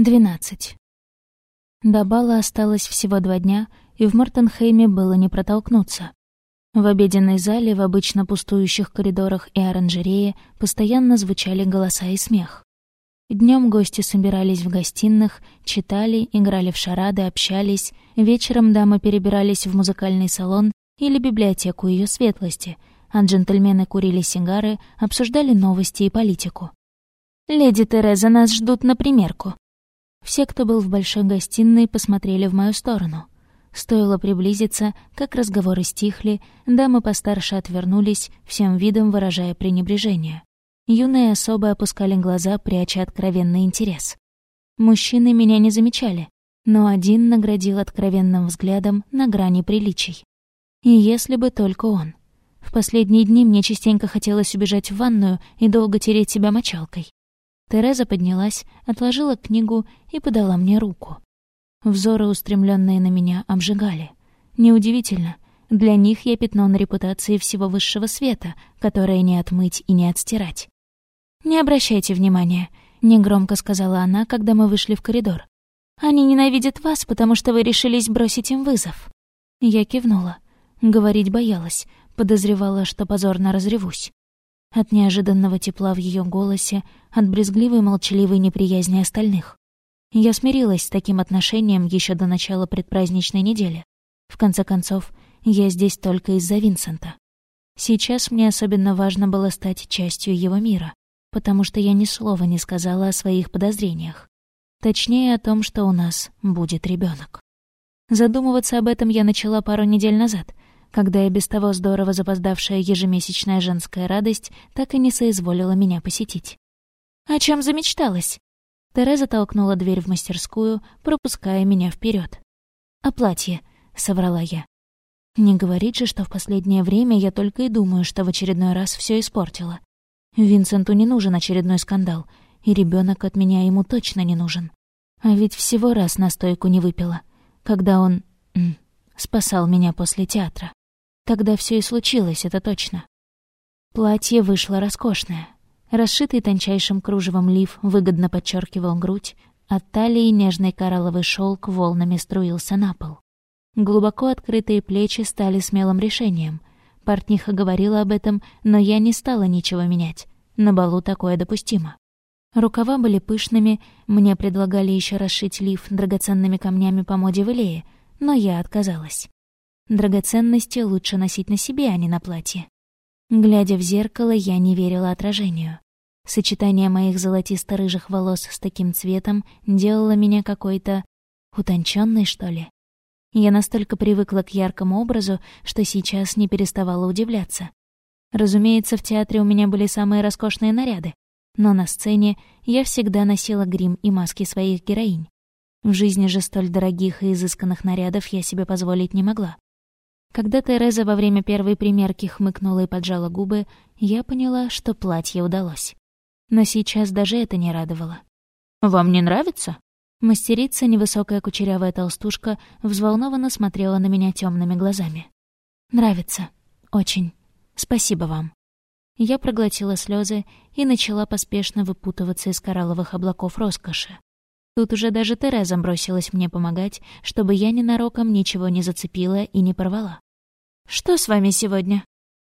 12. До бала осталось всего два дня, и в Мортенхейме было не протолкнуться. В обеденной зале, в обычно пустующих коридорах и оранжерее постоянно звучали голоса и смех. Днем гости собирались в гостиных, читали, играли в шарады, общались, вечером дамы перебирались в музыкальный салон или библиотеку ее светлости, а джентльмены курили сигары, обсуждали новости и политику. «Леди Тереза, нас ждут на примерку», все, кто был в большой гостиной, посмотрели в мою сторону. Стоило приблизиться, как разговоры стихли, дамы постарше отвернулись, всем видом выражая пренебрежение. Юные особо опускали глаза, пряча откровенный интерес. Мужчины меня не замечали, но один наградил откровенным взглядом на грани приличий. И если бы только он. В последние дни мне частенько хотелось убежать в ванную и долго тереть себя мочалкой. Тереза поднялась, отложила книгу и подала мне руку. Взоры, устремленные на меня, обжигали. Неудивительно, для них я пятно на репутации всего высшего света, которое не отмыть и не отстирать. «Не обращайте внимания», — негромко сказала она, когда мы вышли в коридор. «Они ненавидят вас, потому что вы решились бросить им вызов». Я кивнула. Говорить боялась, подозревала, что позорно разревусь. От неожиданного тепла в ее голосе, от брезгливой молчаливой неприязни остальных. Я смирилась с таким отношением еще до начала предпраздничной недели. В конце концов, я здесь только из-за Винсента. Сейчас мне особенно важно было стать частью его мира, потому что я ни слова не сказала о своих подозрениях. Точнее, о том, что у нас будет ребенок. Задумываться об этом я начала пару недель назад, когда и без того здорово запоздавшая ежемесячная женская радость так и не соизволила меня посетить. «О чем замечталась?» Тереза толкнула дверь в мастерскую, пропуская меня вперед. «О платье», — соврала я. Не говорит же, что в последнее время я только и думаю, что в очередной раз все испортила. Винсенту не нужен очередной скандал, и ребенок от меня ему точно не нужен. А ведь всего раз настойку не выпила, когда он... Спасал меня после театра. Тогда все и случилось, это точно. Платье вышло роскошное. Расшитый тончайшим кружевом лиф выгодно подчеркивал грудь, от талии нежный коралловый шелк волнами струился на пол. Глубоко открытые плечи стали смелым решением. Портниха говорила об этом, но я не стала ничего менять. На балу такое допустимо. Рукава были пышными, мне предлагали еще расшить лиф драгоценными камнями по моде в Илее, но я отказалась. Драгоценности лучше носить на себе, а не на платье. Глядя в зеркало, я не верила отражению. Сочетание моих золотисто-рыжих волос с таким цветом делало меня какой-то... утонченной, что ли. Я настолько привыкла к яркому образу, что сейчас не переставала удивляться. Разумеется, в театре у меня были самые роскошные наряды, но на сцене я всегда носила грим и маски своих героинь. В жизни же столь дорогих и изысканных нарядов я себе позволить не могла. Когда Тереза во время первой примерки хмыкнула и поджала губы, я поняла, что платье удалось. Но сейчас даже это не радовало. «Вам не нравится?» Мастерица, невысокая кучерявая толстушка, взволнованно смотрела на меня темными глазами. «Нравится. Очень. Спасибо вам». Я проглотила слезы и начала поспешно выпутываться из коралловых облаков роскоши. Тут уже даже Тереза бросилась мне помогать, чтобы я ненароком ничего не зацепила и не порвала. «Что с вами сегодня?»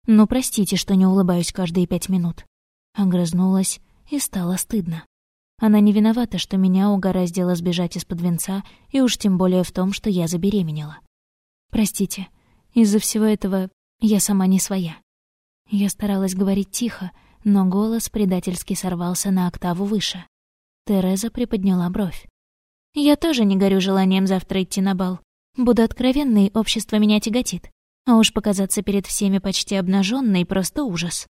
«Ну, простите, что не улыбаюсь каждые пять минут». Огрызнулась, и стало стыдно. Она не виновата, что меня угораздило сбежать из-под венца, и уж тем более в том, что я забеременела. Простите, из-за всего этого я сама не своя. Я старалась говорить тихо, но голос предательски сорвался на октаву выше. Тереза приподняла бровь. «Я тоже не горю желанием завтра идти на бал. Буду откровенной, общество меня тяготит. А уж показаться перед всеми почти обнаженной просто ужас.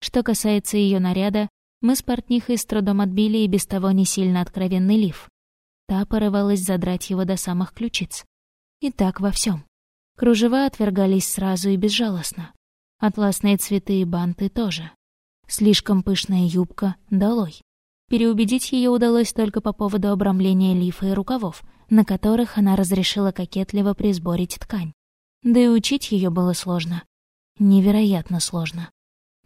Что касается ее наряда, мы с портнихой с трудом отбили и без того не сильно откровенный лиф. Та порывалась задрать его до самых ключиц. И так во всем. Кружева отвергались сразу и безжалостно. Атласные цветы и банты тоже. Слишком пышная юбка — долой. Переубедить ее удалось только по поводу обрамления лифа и рукавов, на которых она разрешила кокетливо присборить ткань. Да и учить ее было сложно. Невероятно сложно.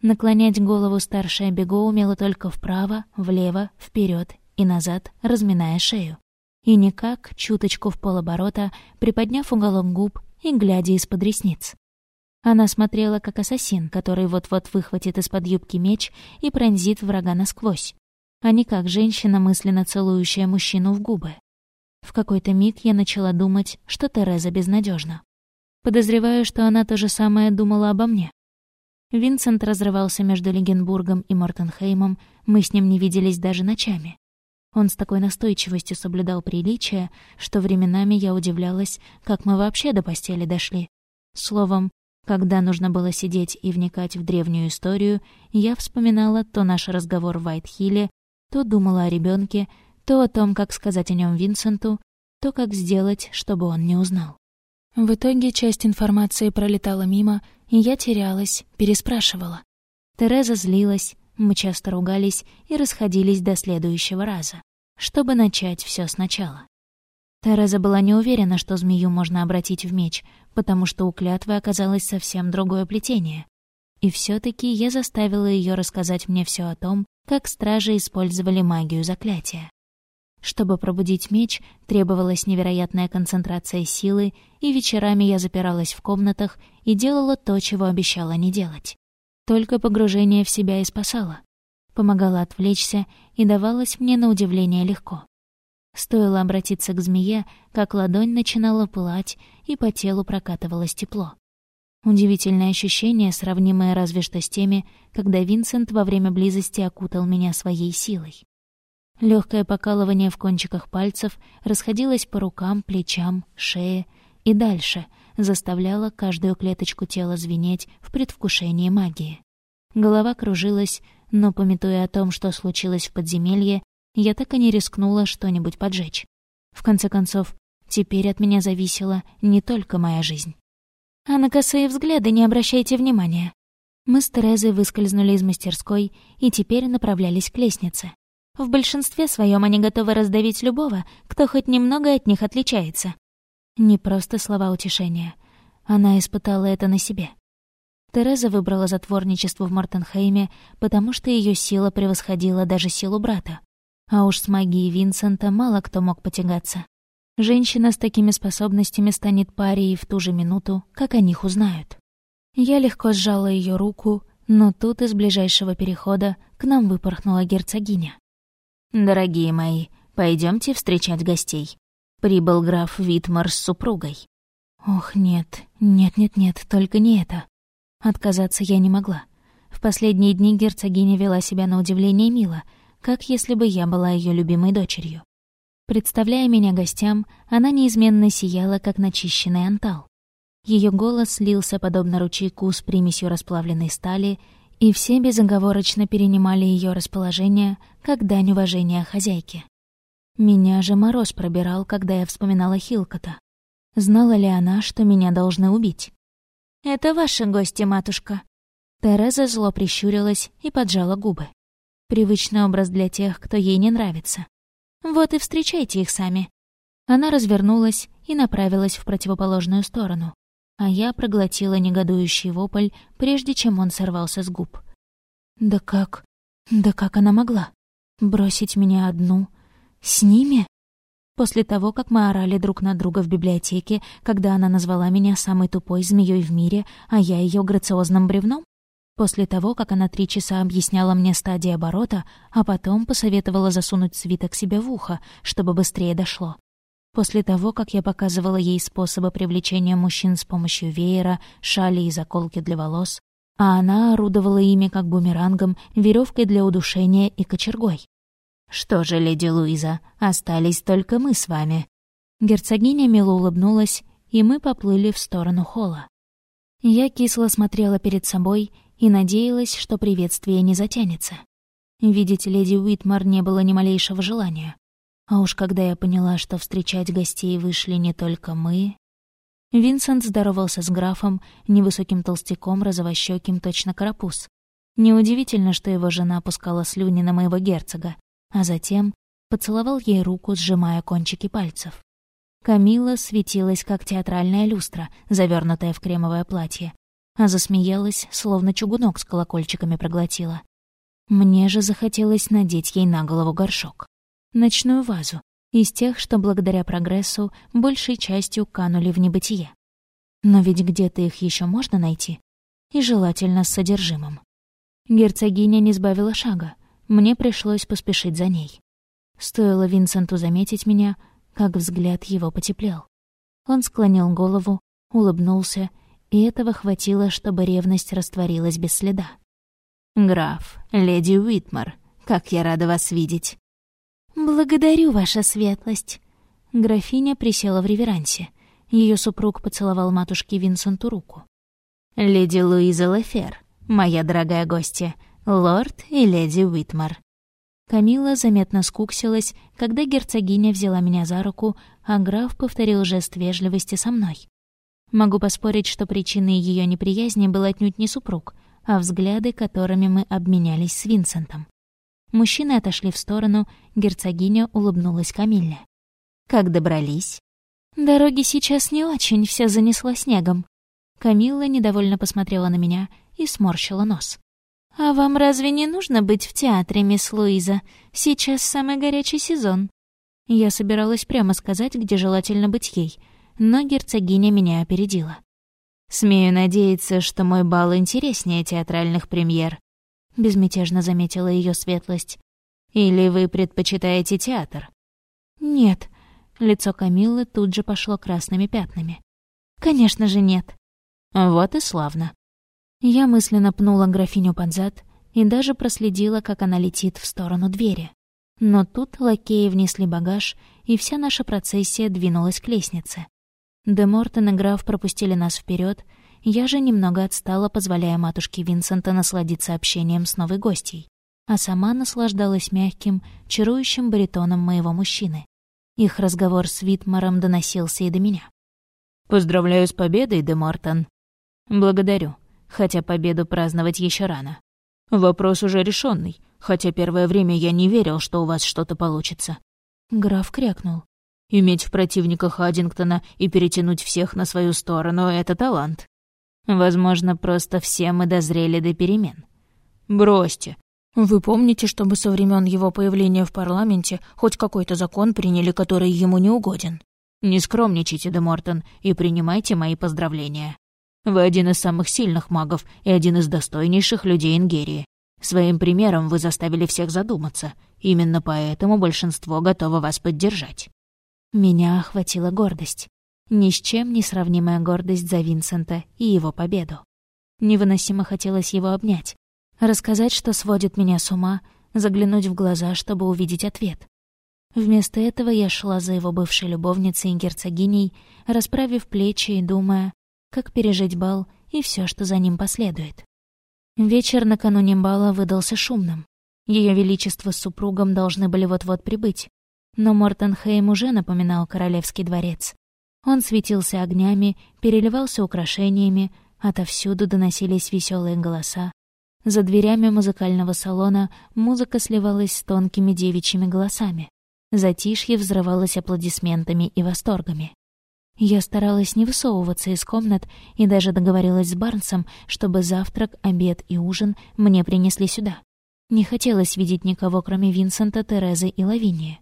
Наклонять голову старшая Бего умела только вправо, влево, вперед и назад, разминая шею. И никак, чуточку в полоборота, приподняв уголок губ и глядя из-под ресниц. Она смотрела, как ассасин, который вот-вот выхватит из-под юбки меч и пронзит врага насквозь, а не как женщина, мысленно целующая мужчину в губы. В какой-то миг я начала думать, что Тереза безнадежна. Подозреваю, что она то же самое думала обо мне. Винсент разрывался между Легенбургом и Мортенхеймом, мы с ним не виделись даже ночами. Он с такой настойчивостью соблюдал приличия, что временами я удивлялась, как мы вообще до постели дошли. Словом, когда нужно было сидеть и вникать в древнюю историю, я вспоминала то наш разговор в Вайтхилле, то думала о ребенке, то о том, как сказать о нем Винсенту, то как сделать, чтобы он не узнал. В итоге часть информации пролетала мимо, и я терялась, переспрашивала. Тереза злилась, мы часто ругались и расходились до следующего раза, чтобы начать все сначала. Тереза была не уверена, что змею можно обратить в меч, потому что у клятвы оказалось совсем другое плетение. И все таки я заставила ее рассказать мне все о том, как стражи использовали магию заклятия. Чтобы пробудить меч, требовалась невероятная концентрация силы, и вечерами я запиралась в комнатах и делала то, чего обещала не делать. Только погружение в себя и спасало. Помогало отвлечься и давалось мне на удивление легко. Стоило обратиться к змее, как ладонь начинала пылать, и по телу прокатывалось тепло. Удивительное ощущение, сравнимое разве что с теми, когда Винсент во время близости окутал меня своей силой. Легкое покалывание в кончиках пальцев расходилось по рукам, плечам, шее и дальше, заставляло каждую клеточку тела звенеть в предвкушении магии. Голова кружилась, но, пометуя о том, что случилось в подземелье, я так и не рискнула что-нибудь поджечь. В конце концов, теперь от меня зависела не только моя жизнь. А на косые взгляды не обращайте внимания. Мы с Терезой выскользнули из мастерской и теперь направлялись к лестнице. В большинстве своем они готовы раздавить любого, кто хоть немного от них отличается. Не просто слова утешения. Она испытала это на себе. Тереза выбрала затворничество в Мартенхейме, потому что ее сила превосходила даже силу брата. А уж с магией Винсента мало кто мог потягаться. Женщина с такими способностями станет парией в ту же минуту, как о них узнают. Я легко сжала ее руку, но тут из ближайшего перехода к нам выпорхнула герцогиня. «Дорогие мои, пойдемте встречать гостей. Прибыл граф Витмар с супругой». Ох, нет, нет-нет-нет, только не это. Отказаться я не могла. В последние дни герцогиня вела себя на удивление мило — как если бы я была ее любимой дочерью. Представляя меня гостям, она неизменно сияла, как начищенный антал. Ее голос слился подобно ручейку с примесью расплавленной стали, и все безоговорочно перенимали ее расположение, как дань уважения хозяйке. Меня же мороз пробирал, когда я вспоминала Хилкота. Знала ли она, что меня должны убить? «Это ваши гости, матушка». Тереза зло прищурилась и поджала губы. Привычный образ для тех, кто ей не нравится. Вот и встречайте их сами. Она развернулась и направилась в противоположную сторону, а я проглотила негодующий вопль, прежде чем он сорвался с губ. Да как? Да как она могла? Бросить меня одну? С ними? После того, как мы орали друг на друга в библиотеке, когда она назвала меня самой тупой змеей в мире, а я ее грациозным бревном? После того, как она три часа объясняла мне стадии оборота, а потом посоветовала засунуть свиток себе в ухо, чтобы быстрее дошло. После того, как я показывала ей способы привлечения мужчин с помощью веера, шали и заколки для волос, а она орудовала ими как бумерангом, веревкой для удушения и кочергой. «Что же, леди Луиза, остались только мы с вами». Герцогиня мило улыбнулась, и мы поплыли в сторону холла. Я кисло смотрела перед собой и надеялась, что приветствие не затянется. Видеть леди Уитмар не было ни малейшего желания. А уж когда я поняла, что встречать гостей вышли не только мы... Винсент здоровался с графом, невысоким толстяком, розовощёким, точно карапуз. Неудивительно, что его жена опускала слюни на моего герцога, а затем поцеловал ей руку, сжимая кончики пальцев. Камила светилась, как театральная люстра, завернутая в кремовое платье, а засмеялась, словно чугунок с колокольчиками проглотила. Мне же захотелось надеть ей на голову горшок. Ночную вазу, из тех, что благодаря прогрессу большей частью канули в небытие. Но ведь где-то их еще можно найти, и желательно с содержимым. Герцогиня не сбавила шага, мне пришлось поспешить за ней. Стоило Винсенту заметить меня, как взгляд его потеплел. Он склонил голову, улыбнулся, и этого хватило, чтобы ревность растворилась без следа. «Граф, леди Уитмар, как я рада вас видеть!» «Благодарю, ваша светлость!» Графиня присела в реверансе. Ее супруг поцеловал матушке Винсенту руку. «Леди Луиза Лефер, моя дорогая гостья, лорд и леди Уитмар». Камила заметно скуксилась, когда герцогиня взяла меня за руку, а граф повторил жест вежливости со мной. Могу поспорить, что причиной ее неприязни был отнюдь не супруг, а взгляды, которыми мы обменялись с Винсентом. Мужчины отошли в сторону, герцогиня улыбнулась Камилле. «Как добрались?» «Дороги сейчас не очень, все занесло снегом». Камилла недовольно посмотрела на меня и сморщила нос. «А вам разве не нужно быть в театре, мисс Луиза? Сейчас самый горячий сезон». Я собиралась прямо сказать, где желательно быть ей, но герцогиня меня опередила. «Смею надеяться, что мой бал интереснее театральных премьер. — безмятежно заметила ее светлость. «Или вы предпочитаете театр?» «Нет». Лицо Камиллы тут же пошло красными пятнами. «Конечно же нет». «Вот и славно». Я мысленно пнула графиню под зад и даже проследила, как она летит в сторону двери. Но тут лакеи внесли багаж, и вся наша процессия двинулась к лестнице. Де Мортон и граф пропустили нас вперед, я же немного отстала, позволяя матушке Винсента насладиться общением с новой гостьей, а сама наслаждалась мягким, чарующим баритоном моего мужчины. Их разговор с Витмаром доносился и до меня. «Поздравляю с победой, Де Мортон». «Благодарю, хотя победу праздновать еще рано. Вопрос уже решенный, хотя первое время я не верил, что у вас что-то получится». Граф крякнул. «Иметь в противниках Аддингтона и перетянуть всех на свою сторону — это талант. Возможно, просто все мы дозрели до перемен. Бросьте. Вы помните, чтобы со времен его появления в парламенте хоть какой-то закон приняли, который ему не угоден? Не скромничайте, Де Мортон, и принимайте мои поздравления. Вы один из самых сильных магов и один из достойнейших людей Ингерии. Своим примером вы заставили всех задуматься. Именно поэтому большинство готово вас поддержать. Меня охватила гордость. Ни с чем не сравнимая гордость за Винсента и его победу. Невыносимо хотелось его обнять, рассказать, что сводит меня с ума, заглянуть в глаза, чтобы увидеть ответ. Вместо этого я шла за его бывшей любовницей и герцогиней, расправив плечи и думая, как пережить бал и все, что за ним последует. Вечер накануне бала выдался шумным. Ее Величество с супругом должны были вот-вот прибыть, но Мортенхейм уже напоминал королевский дворец. Он светился огнями, переливался украшениями, отовсюду доносились веселые голоса. За дверями музыкального салона музыка сливалась с тонкими девичьими голосами. Затишье взрывалось аплодисментами и восторгами. Я старалась не высовываться из комнат и даже договорилась с Барнсом, чтобы завтрак, обед и ужин мне принесли сюда. Не хотелось видеть никого, кроме Винсента, Терезы и Лавинии.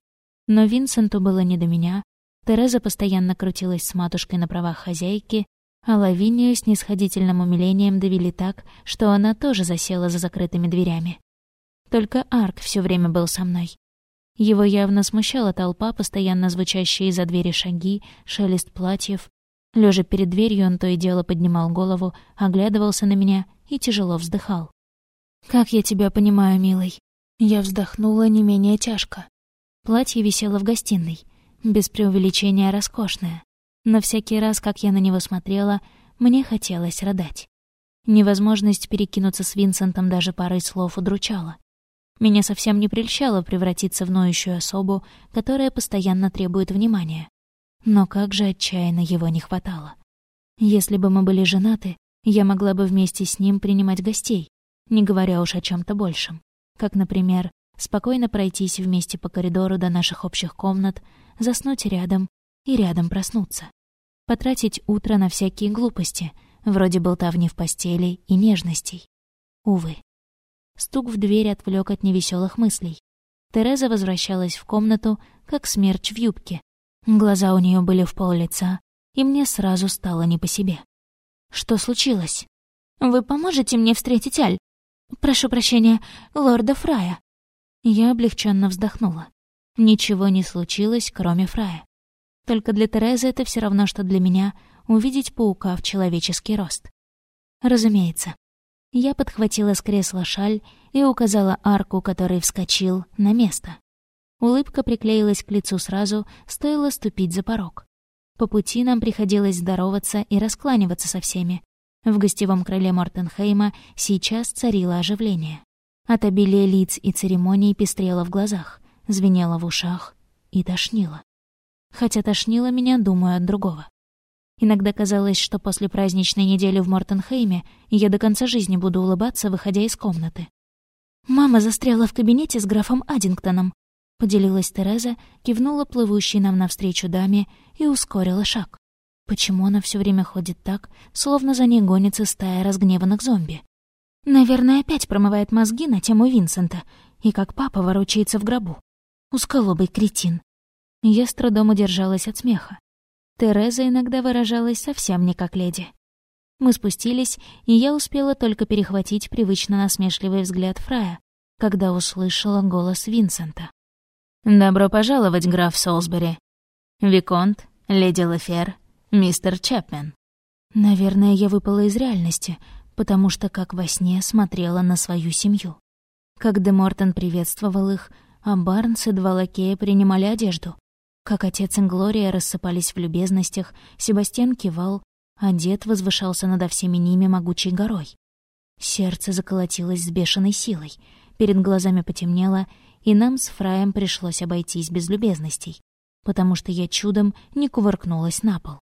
Но Винсенту было не до меня, Тереза постоянно крутилась с матушкой на правах хозяйки, а Лавинию с нисходительным умилением довели так, что она тоже засела за закрытыми дверями. Только Арк все время был со мной. Его явно смущала толпа, постоянно звучащая из-за двери шаги, шелест платьев. Лежа перед дверью, он то и дело поднимал голову, оглядывался на меня и тяжело вздыхал. «Как я тебя понимаю, милый?» Я вздохнула не менее тяжко. Платье висело в гостиной без преувеличения роскошная. Но всякий раз, как я на него смотрела, мне хотелось рыдать. Невозможность перекинуться с Винсентом даже парой слов удручала. Меня совсем не прельщало превратиться в ноющую особу, которая постоянно требует внимания. Но как же отчаянно его не хватало. Если бы мы были женаты, я могла бы вместе с ним принимать гостей, не говоря уж о чем то большем. Как, например, спокойно пройтись вместе по коридору до наших общих комнат, заснуть рядом и рядом проснуться. Потратить утро на всякие глупости, вроде болтовни в постели и нежностей. Увы. Стук в дверь отвлек от невеселых мыслей. Тереза возвращалась в комнату, как смерч в юбке. Глаза у нее были в пол лица, и мне сразу стало не по себе. Что случилось? «Вы поможете мне встретить Аль? Прошу прощения, лорда Фрая». Я облегченно вздохнула. Ничего не случилось, кроме Фрая. Только для Терезы это все равно, что для меня увидеть паука в человеческий рост. Разумеется. Я подхватила с кресла шаль и указала арку, который вскочил, на место. Улыбка приклеилась к лицу сразу, стоило ступить за порог. По пути нам приходилось здороваться и раскланиваться со всеми. В гостевом крыле Мортенхейма сейчас царило оживление. От обилия лиц и церемоний пестрело в глазах, звенело в ушах и тошнило. Хотя тошнило меня, думаю, от другого. Иногда казалось, что после праздничной недели в Мортенхейме я до конца жизни буду улыбаться, выходя из комнаты. Мама застряла в кабинете с графом Аддингтоном, Поделилась Тереза, кивнула плывущей нам навстречу даме и ускорила шаг. Почему она все время ходит так, словно за ней гонится стая разгневанных зомби? Наверное, опять промывает мозги на тему Винсента, и как папа ворочается в гробу. Усколобый кретин. Я с трудом удержалась от смеха. Тереза иногда выражалась совсем не как леди. Мы спустились, и я успела только перехватить привычно насмешливый взгляд Фрая, когда услышала голос Винсента. «Добро пожаловать, граф Солсбери. Виконт, леди Лефер, мистер Чапмен». Наверное, я выпала из реальности, потому что как во сне смотрела на свою семью. Как Де Мортон приветствовал их, а Барнс и два лакея принимали одежду. Как отец и Глория рассыпались в любезностях, Себастьян кивал, а дед возвышался над всеми ними могучей горой. Сердце заколотилось с бешеной силой, перед глазами потемнело, и нам с Фраем пришлось обойтись без любезностей, потому что я чудом не кувыркнулась на пол.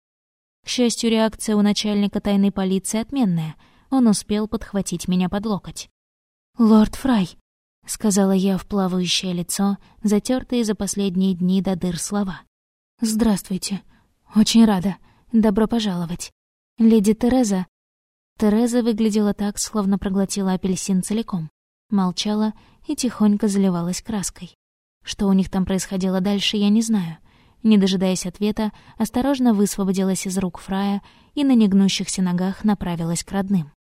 К счастью, реакция у начальника тайной полиции отменная, он успел подхватить меня под локоть. «Лорд Фрай», — сказала я в плавающее лицо, затертые за последние дни до дыр слова. «Здравствуйте. Очень рада. Добро пожаловать. Леди Тереза...» Тереза выглядела так, словно проглотила апельсин целиком. Молчала и тихонько заливалась краской. Что у них там происходило дальше, я не знаю. Не дожидаясь ответа, осторожно высвободилась из рук Фрая и на негнущихся ногах направилась к родным.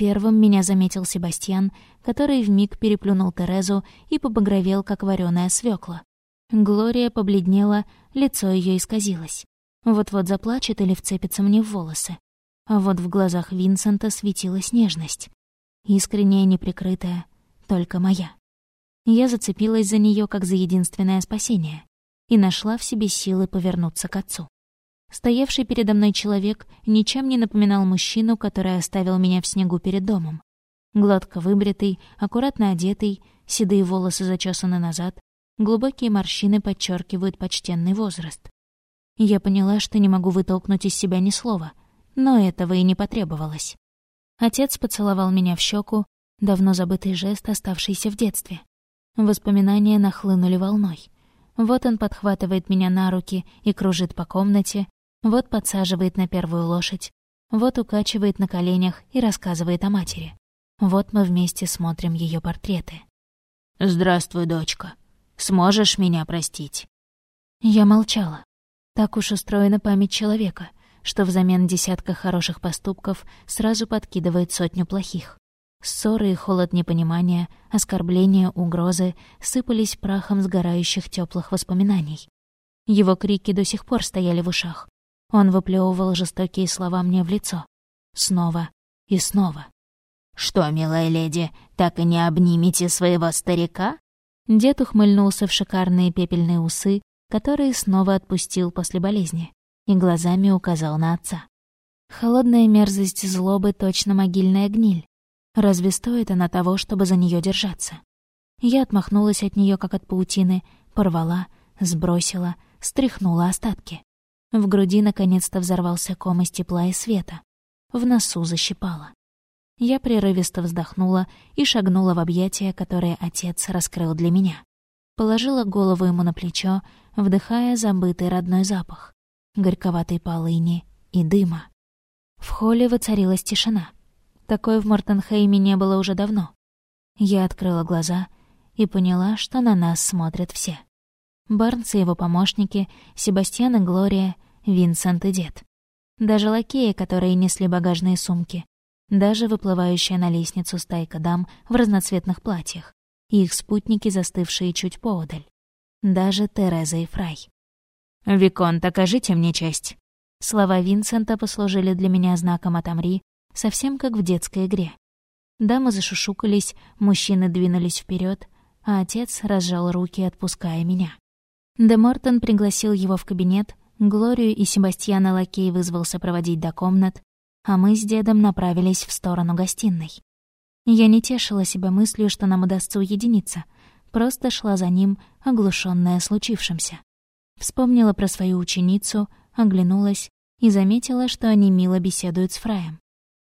Первым меня заметил Себастьян, который вмиг переплюнул Терезу и побагровел, как вареная свекла. Глория побледнела, лицо ее исказилось. Вот-вот заплачет или вцепится мне в волосы. А вот в глазах Винсента светилась нежность. Искренняя, неприкрытая, только моя. Я зацепилась за нее как за единственное спасение и нашла в себе силы повернуться к отцу. Стоявший передо мной человек ничем не напоминал мужчину, который оставил меня в снегу перед домом. Гладко выбритый, аккуратно одетый, седые волосы зачесаны назад, глубокие морщины подчеркивают почтенный возраст. Я поняла, что не могу вытолкнуть из себя ни слова, но этого и не потребовалось. Отец поцеловал меня в щеку, давно забытый жест, оставшийся в детстве. Воспоминания нахлынули волной. Вот он подхватывает меня на руки и кружит по комнате, вот подсаживает на первую лошадь, вот укачивает на коленях и рассказывает о матери. Вот мы вместе смотрим ее портреты. «Здравствуй, дочка. Сможешь меня простить?» Я молчала. Так уж устроена память человека, что взамен десятка хороших поступков сразу подкидывает сотню плохих. Ссоры и холод непонимания, оскорбления, угрозы сыпались прахом сгорающих теплых воспоминаний. Его крики до сих пор стояли в ушах. Он выплевывал жестокие слова мне в лицо. Снова и снова. «Что, милая леди, так и не обнимите своего старика?» Дед ухмыльнулся в шикарные пепельные усы, которые снова отпустил после болезни, и глазами указал на отца. Холодная мерзость злобы точно могильная гниль. Разве стоит она того, чтобы за нее держаться? Я отмахнулась от нее, как от паутины, порвала, сбросила, стряхнула остатки. В груди наконец-то взорвался ком из тепла и света. В носу защипала. Я прерывисто вздохнула и шагнула в объятия, которые отец раскрыл для меня. Положила голову ему на плечо, вдыхая забытый родной запах, горьковатой полыни и дыма. В холле воцарилась тишина — такой в Мортенхейме не было уже давно. Я открыла глаза и поняла, что на нас смотрят все. Барнс и его помощники, Себастьян и Глория, Винсент и дед. Даже лакеи, которые несли багажные сумки. Даже выплывающая на лестницу стайка дам в разноцветных платьях. И их спутники, застывшие чуть поодаль. Даже Тереза и Фрай. «Виконт, окажите мне честь». Слова Винсента послужили для меня знаком «отомри», совсем как в детской игре. Дамы зашушукались, мужчины двинулись вперед, а отец разжал руки, отпуская меня. Де Мортон пригласил его в кабинет, Глорию и Себастьяна Лакей вызвался проводить до комнат, а мы с дедом направились в сторону гостиной. Я не тешила себя мыслью, что нам удастся уединиться, просто шла за ним, оглушенная случившимся. Вспомнила про свою ученицу, оглянулась и заметила, что они мило беседуют с Фраем.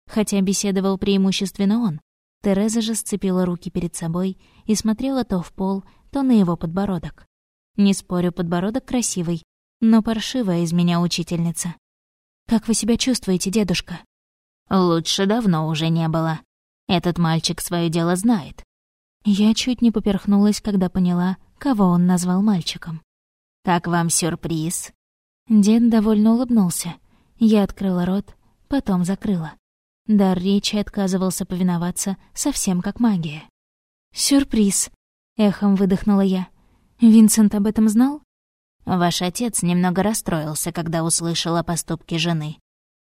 Хотя беседовал преимущественно он. Тереза же сцепила руки перед собой и смотрела то в пол, то на его подбородок. Не спорю, подбородок красивый, но паршивая из меня учительница. «Как вы себя чувствуете, дедушка?» «Лучше давно уже не было. Этот мальчик свое дело знает». Я чуть не поперхнулась, когда поняла, кого он назвал мальчиком. «Как вам сюрприз?» Дед довольно улыбнулся. Я открыла рот, потом закрыла. Дар речи отказывался повиноваться, совсем как магия. «Сюрприз!» — эхом выдохнула я. Винсент об этом знал? Ваш отец немного расстроился, когда услышал о поступке жены.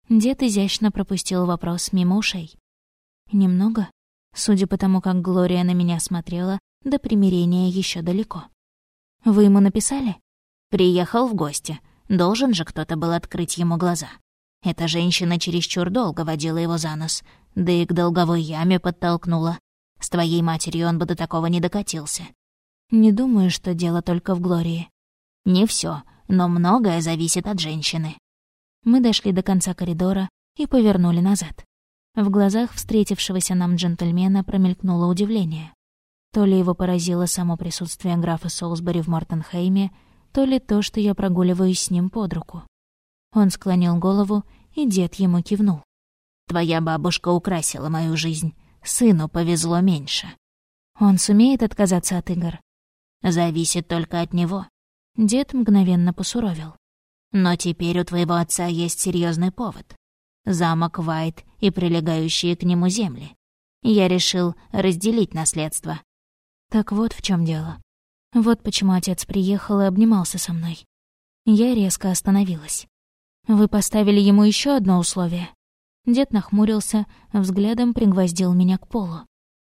Дед изящно пропустил вопрос мимо ушей. Немного? Судя по тому, как Глория на меня смотрела, до примирения еще далеко. Вы ему написали? Приехал в гости. Должен же кто-то был открыть ему глаза. Эта женщина чересчур долго водила его за нос, да и к долговой яме подтолкнула. С твоей матерью он бы до такого не докатился. Не думаю, что дело только в Глории. Не все, но многое зависит от женщины. Мы дошли до конца коридора и повернули назад. В глазах встретившегося нам джентльмена промелькнуло удивление. То ли его поразило само присутствие графа Солсбери в Мортенхейме, то ли то, что я прогуливаюсь с ним под руку. Он склонил голову, и дед ему кивнул. «Твоя бабушка украсила мою жизнь. Сыну повезло меньше». «Он сумеет отказаться от игр?» Зависит только от него. Дед мгновенно посуровил. Но теперь у твоего отца есть серьезный повод. Замок Вайт и прилегающие к нему земли. Я решил разделить наследство. Так вот в чем дело. Вот почему отец приехал и обнимался со мной. Я резко остановилась. Вы поставили ему еще одно условие. Дед нахмурился, взглядом пригвоздил меня к полу.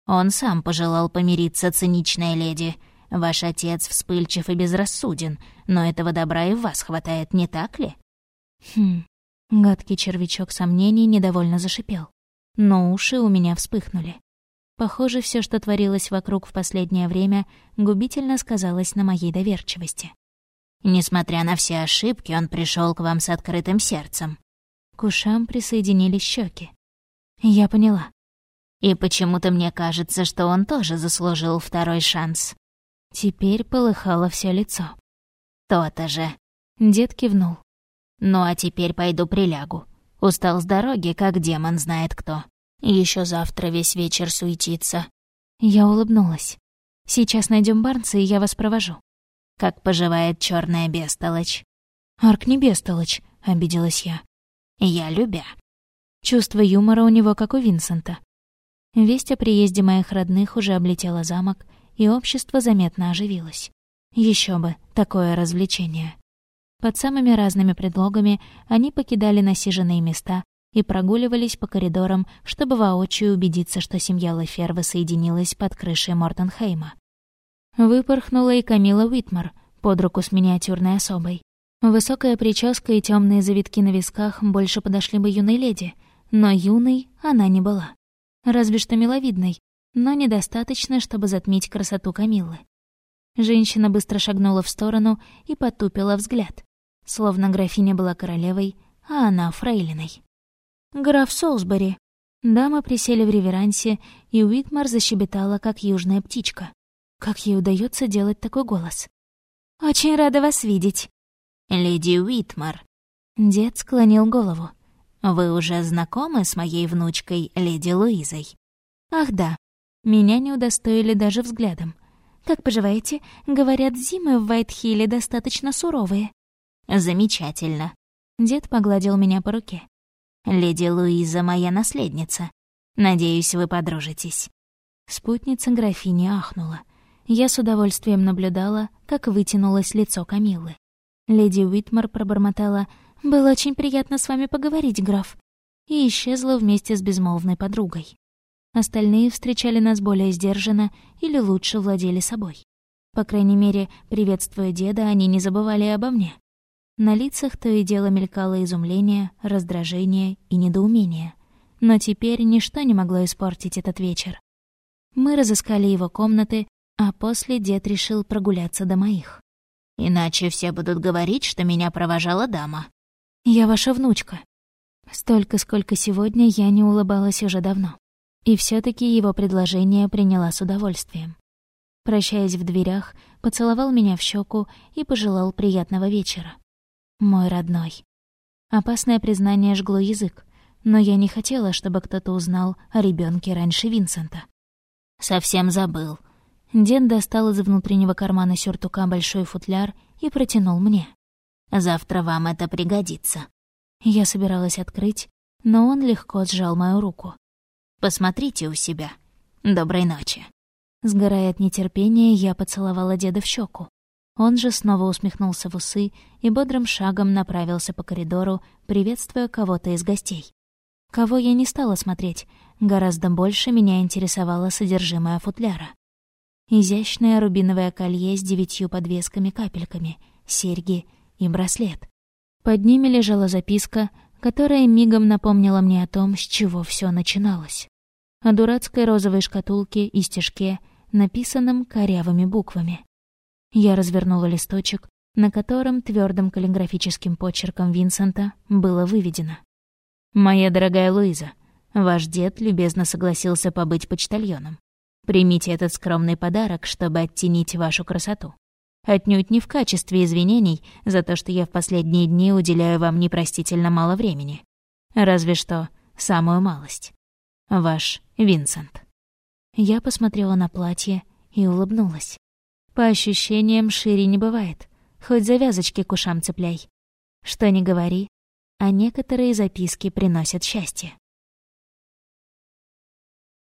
Он сам пожелал помириться, циничная леди, Ваш отец вспыльчив и безрассуден, но этого добра и в вас хватает, не так ли?» Хм, гадкий червячок сомнений недовольно зашипел. Но уши у меня вспыхнули. Похоже, все, что творилось вокруг в последнее время, губительно сказалось на моей доверчивости. Несмотря на все ошибки, он пришел к вам с открытым сердцем. К ушам присоединились щеки. Я поняла. И почему-то мне кажется, что он тоже заслужил второй шанс. Теперь полыхало все лицо. «То-то же!» Дед кивнул. «Ну а теперь пойду прилягу. Устал с дороги, как демон знает кто. Еще завтра весь вечер суетиться». Я улыбнулась. «Сейчас найдем Барнса, и я вас провожу». «Как поживает черная бестолочь?» «Арк не бестолочь», — обиделась я. «Я любя». Чувство юмора у него, как у Винсента. Весть о приезде моих родных уже облетела замок, и общество заметно оживилось. Еще бы, такое развлечение. Под самыми разными предлогами они покидали насиженные места и прогуливались по коридорам, чтобы воочию убедиться, что семья Лефер соединилась под крышей Мортенхейма. Выпорхнула и Камила Уитмар под руку с миниатюрной особой. Высокая прическа и темные завитки на висках больше подошли бы юной леди, но юной она не была. Разве что миловидной, но недостаточно, чтобы затмить красоту Камиллы. Женщина быстро шагнула в сторону и потупила взгляд, словно графиня была королевой, а она фрейлиной. «Граф Солсбери». Дамы присели в реверансе, и Уитмар защебетала, как южная птичка. Как ей удается делать такой голос? «Очень рада вас видеть». «Леди Уитмар». Дед склонил голову. «Вы уже знакомы с моей внучкой, леди Луизой?» «Ах да, меня не удостоили даже взглядом. Как поживаете? Говорят, зимы в Вайтхилле достаточно суровые». «Замечательно». Дед погладил меня по руке. «Леди Луиза моя наследница. Надеюсь, вы подружитесь». Спутница графини ахнула. Я с удовольствием наблюдала, как вытянулось лицо Камиллы. Леди Уитмар пробормотала «Было очень приятно с вами поговорить, граф», и исчезла вместе с безмолвной подругой. Остальные встречали нас более сдержанно или лучше владели собой. По крайней мере, приветствуя деда, они не забывали обо мне. На лицах то и дело мелькало изумление, раздражение и недоумение. Но теперь ничто не могло испортить этот вечер. Мы разыскали его комнаты, а после дед решил прогуляться до моих. Иначе все будут говорить, что меня провожала дама. Я ваша внучка. Столько, сколько сегодня, я не улыбалась уже давно. И все таки его предложение приняла с удовольствием. Прощаясь в дверях, поцеловал меня в щеку и пожелал приятного вечера. Мой родной. Опасное признание жгло язык, но я не хотела, чтобы кто-то узнал о ребенке раньше Винсента. «Совсем забыл», Дед достал из внутреннего кармана сюртука большой футляр и протянул мне. «Завтра вам это пригодится». Я собиралась открыть, но он легко сжал мою руку. «Посмотрите у себя. Доброй ночи». Сгорая от нетерпения, я поцеловала деда в щеку. Он же снова усмехнулся в усы и бодрым шагом направился по коридору, приветствуя кого-то из гостей. Кого я не стала смотреть, гораздо больше меня интересовало содержимое футляра. Изящное рубиновое колье с девятью подвесками-капельками, серьги и браслет. Под ними лежала записка, которая мигом напомнила мне о том, с чего все начиналось. О дурацкой розовой шкатулке и стежке, написанном корявыми буквами. Я развернула листочек, на котором твердым каллиграфическим почерком Винсента было выведено. «Моя дорогая Луиза, ваш дед любезно согласился побыть почтальоном. Примите этот скромный подарок, чтобы оттенить вашу красоту. Отнюдь не в качестве извинений за то, что я в последние дни уделяю вам непростительно мало времени. Разве что самую малость. Ваш Винсент. Я посмотрела на платье и улыбнулась. По ощущениям, шире не бывает. Хоть завязочки к ушам цепляй. Что ни говори, а некоторые записки приносят счастье.